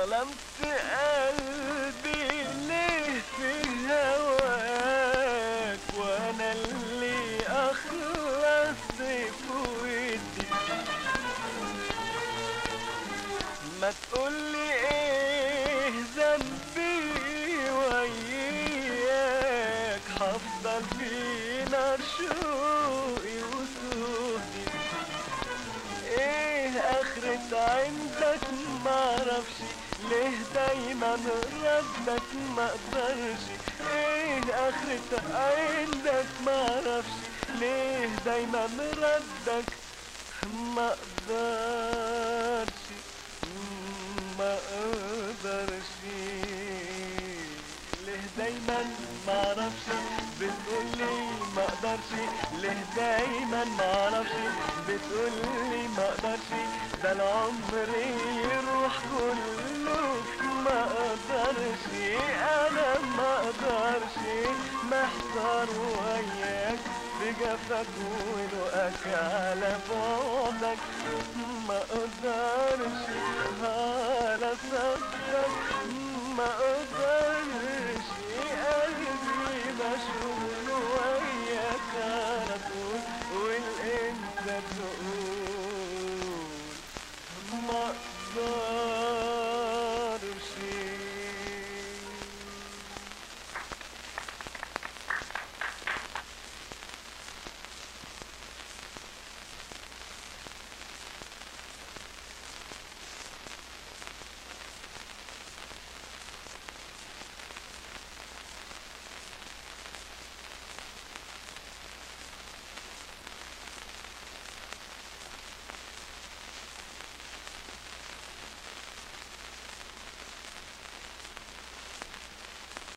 ظلمت قلبي ليه في هواك؟ وأنا اللي اخلص في ودي ما تقولي إيه ذنبي وياك؟ هفضل في نار شوقي وسودي إيه آخرة عندي؟ معرفش ليه دايما ردك ما أقدرش إيه اخرة عندك معرفش ليه دايما ردك ما أقدرش ما أقدرش ليه دايما ما أعرفش بتقولي ما أقدرش ليه دايما ما أعرفش بتقولي ما أقدرش ده العمر يروح كله ما أقدرش أنا ما أقدرش محتار وياك بجفك ولقاك على بعدك ما أقدرش على صدرك ما أقدرش